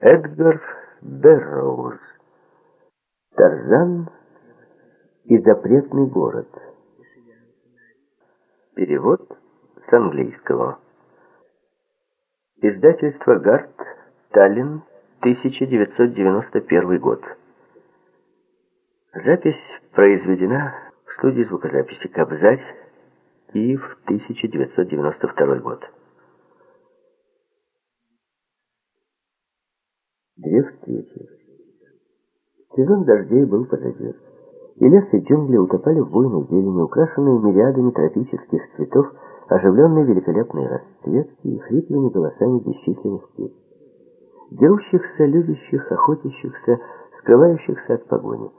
Эдгар Берроуз. Тарзан и запретный город. Перевод с английского. Издательство «Гарт», Таллин, 1991 год. Запись произведена в студии звукозаписи «Кобзарь» Киев, 1992 год. Две встречи. Сезон дождей был позади. И лес и джунгли утопали в буйной зелени, украшенные мириадами тропических цветов, оживленные великолепной расцветки и хриплыми голосами бесчисленных птиц. Дерущихся, любящих, охотящихся, скрывающихся от погони.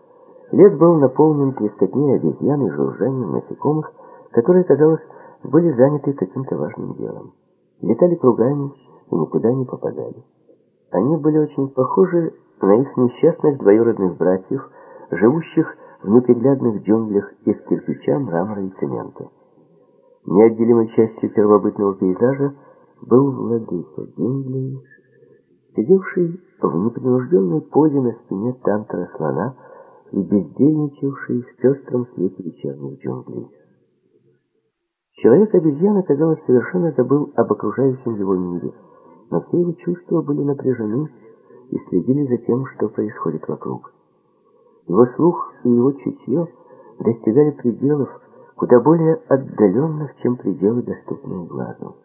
Лес был наполнен трескотней обезьян и жужжанием насекомых, которые, казалось, были заняты каким-то важным делом. Летали кругами и никуда не попадали. Они были очень похожи на их несчастных двоюродных братьев, живущих в неприглядных джунглях из кирпича, мрамора и цемента. Неотделимой частью первобытного пейзажа был владыка джунглей, сидевший в непринужденной позе на спине тантра слона и бездельничавший в пестром свете вечерних джунглей. Человек-обезьяна, казалось, совершенно забыл об окружающем его мире – но все его чувства были напряжены и следили за тем, что происходит вокруг. Его слух и его чутье достигали пределов, куда более отдаленных, чем пределы, доступные глазу.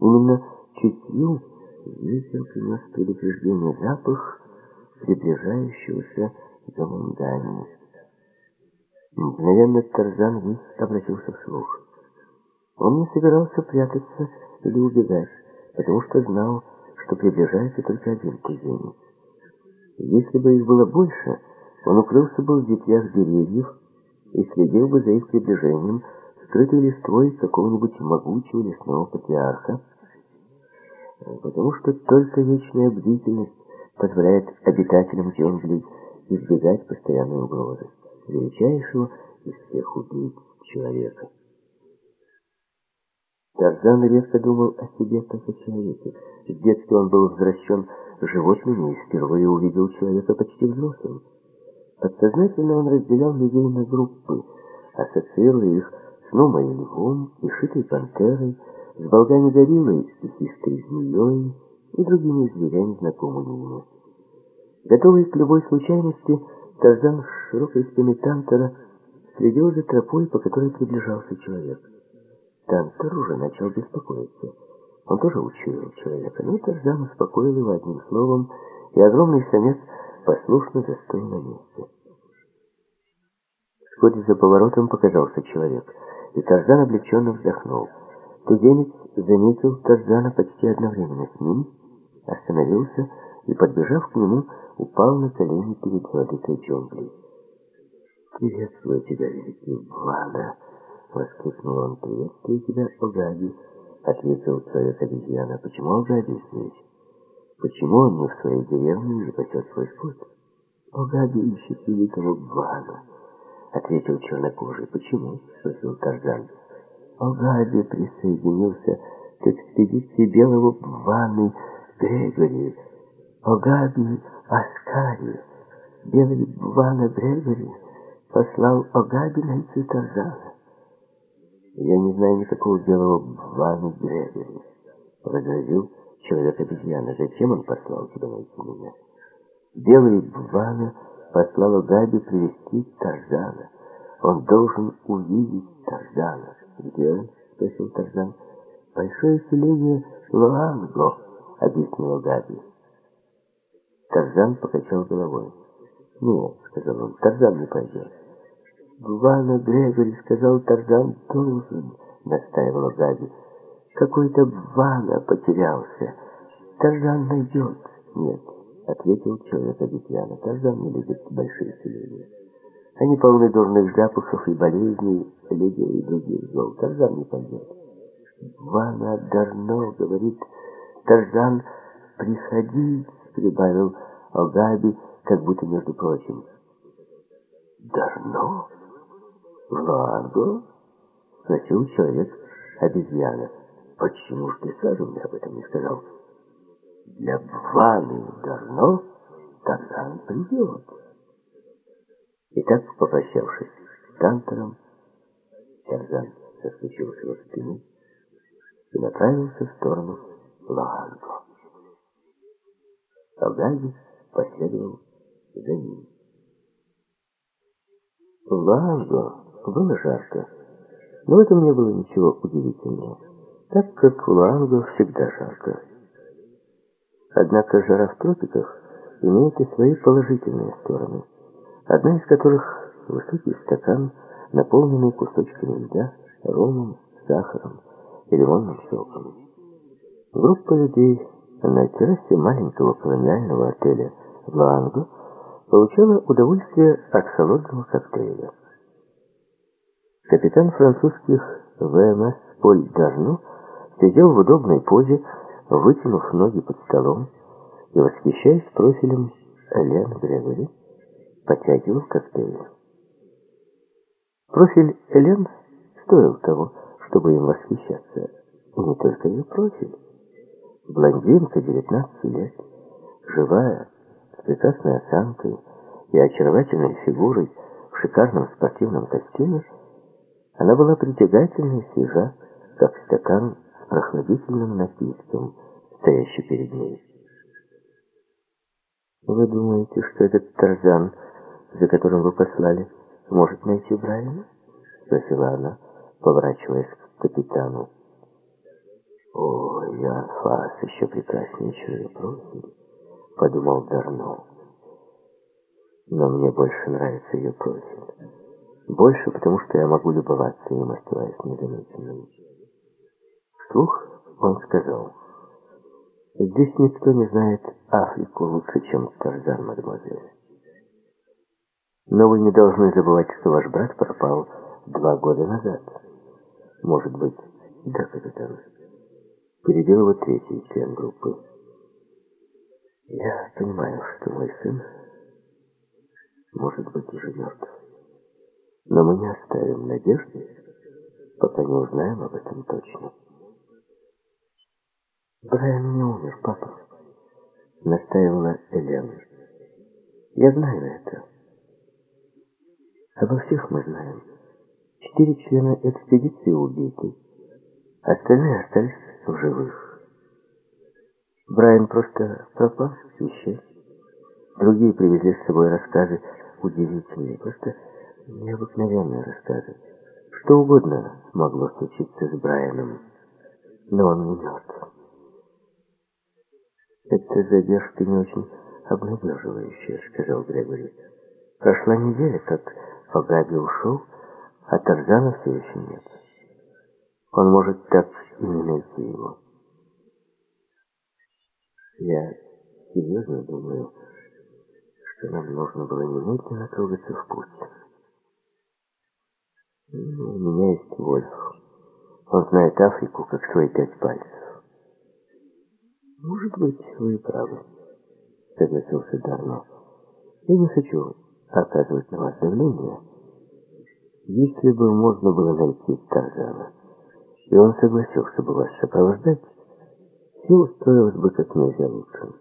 Именно чутью ветер принес предупреждение запах приближающегося замундания. Мгновенно Тарзан весь обратился вслух. Он не собирался прятаться или убегать потому что знал, что приближается только один кузенец. Если бы их было больше, он укрылся бы в ветвях деревьев и следил бы за их приближением, скрытой листвой какого-нибудь могучего лесного патриарха, потому что только вечная бдительность позволяет обитателям джунглей избегать постоянной угрозы, величайшего из всех убийц человека. Тарзан редко думал о себе как о человеке. В детстве он был возвращен животными и впервые увидел человека почти взрослым. Подсознательно он разделял людей на группы, ассоциируя их с Номой Львом, и Шитой Пантерой, с Болгами Гориллой и Хистой Змеей и другими зверями, знакомыми ему. Готовый к любой случайности, Тарзан с широкой спины Тантера следил за тропой, по которой приближался человек. Тантер уже начал беспокоиться. Он тоже учуял человека, но Тарзан успокоил его одним словом, и огромный самец послушно застыл на месте. Вскоре за поворотом показался человек, и Тарзан облегченно вздохнул. Туземец заметил Тарзана почти одновременно с ним, остановился и, подбежав к нему, упал на колени перед владыкой джунглей. «Приветствую тебя, великий Влада!» — воскликнул он. «Приветствую тебя, Огади!» — ответил человек-обезьяна. «Почему Огади здесь? Почему он не в своей деревне и пасет свой скот?» «Огади ищет великого Бвана», — ответил чернокожий. «Почему?» — спросил Тарзан. Огади присоединился к экспедиции белого Бваны Грегори. Огаби Аскари, белый Бвана Грегори, послал Огаби найти Тарзана. Я не знаю никакого белого Вани Грегори. Возразил человек-обезьяна. Зачем он послал тебя найти меня? Белый Бвана послал Габи привести Тарзана. Он должен увидеть Тарзана. Где он? Спросил Тарзан. Большое селение Луанго, объяснила Габи. Тарзан покачал головой. «Нет», — сказал он, — «Тарзан не пойдет». «Вана Грегори», — сказал Тарзан, — «должен», — настаивала Габи. «Какой-то Вана потерялся. Тарзан найдет». «Нет», — ответил человек обезьяна. «Тарзан не любит большие селения. Они полны дурных запахов и болезней, людей и других зол. Тарзан не пойдет». «Вана Дарно», — говорит Тарзан, — «приходи», — прибавил Огаби, как будто между прочим. «Дарно?» «Ларго?» — спросил человек обезьяна. «Почему ж ты сразу мне об этом не сказал?» для Бваны Дарно Тарзан придет. И так, попрощавшись с Тантером, Тарзан соскочил с его спины и направился в сторону Лаганго. Алгази последовал за ним. Лаганго было жарко, но в этом не было ничего удивительного, так как в Луанго всегда жарко. Однако жара в тропиках имеет и свои положительные стороны, одна из которых – высокий стакан, наполненный кусочками льда, ромом, сахаром и лимонным соком. Группа людей на террасе маленького колониального отеля в Луанго получала удовольствие от холодного коктейля. Капитан французских ВМС Поль Дарну сидел в удобной позе, вытянув ноги под столом и, восхищаясь профилем Элен Грегори, подтягивал коктейль. Профиль Элен стоил того, чтобы им восхищаться. И не только ее профиль. Блондинка, 19 лет, живая, с прекрасной осанкой и очаровательной фигурой в шикарном спортивном костюме, она была притягательна и свежа, как стакан с прохладительным напитком, стоящий перед ней. «Вы думаете, что этот Тарзан, за которым вы послали, может найти Брайана?» — спросила она, поворачиваясь к капитану. «О, я Фас еще прекраснее, чем ее профиль», — подумал Дарно. «Но мне больше нравится ее профиль». Больше, потому что я могу любоваться им, оставаясь незамеченным. Вслух он сказал, «Здесь никто не знает Африку лучше, чем Тарзан, мадемуазель. Но вы не должны забывать, что ваш брат пропал два года назад. Может быть, да, капитан?» Перебил его третий член группы. «Я понимаю, что мой сын может быть уже мертв». Но мы не оставим надежды, пока не узнаем об этом точно. Брайан не умер, папа, настаивала Элен. Я знаю это. Обо всех мы знаем. Четыре члена экспедиции убиты. Остальные остались в живых. Брайан просто пропал, исчез. Другие привезли с собой рассказы удивительные, просто необыкновенные рассказы. Что угодно могло случиться с Брайаном, но он не мертв. «Эта задержка не очень обнадеживающая», — сказал Грегори. «Прошла неделя, как Фагаби ушел, а Тарзана все еще нет. Он может так и не найти его». «Я серьезно думаю, что нам нужно было немедленно трогаться в путь». У меня есть Вольф. Он знает Африку, как свои пять пальцев. Может быть, вы правы, согласился Дарно. Я не хочу оказывать на вас давление. Если бы можно было найти Тарзана, и он согласился бы вас сопровождать, все устроилось бы как нельзя лучше.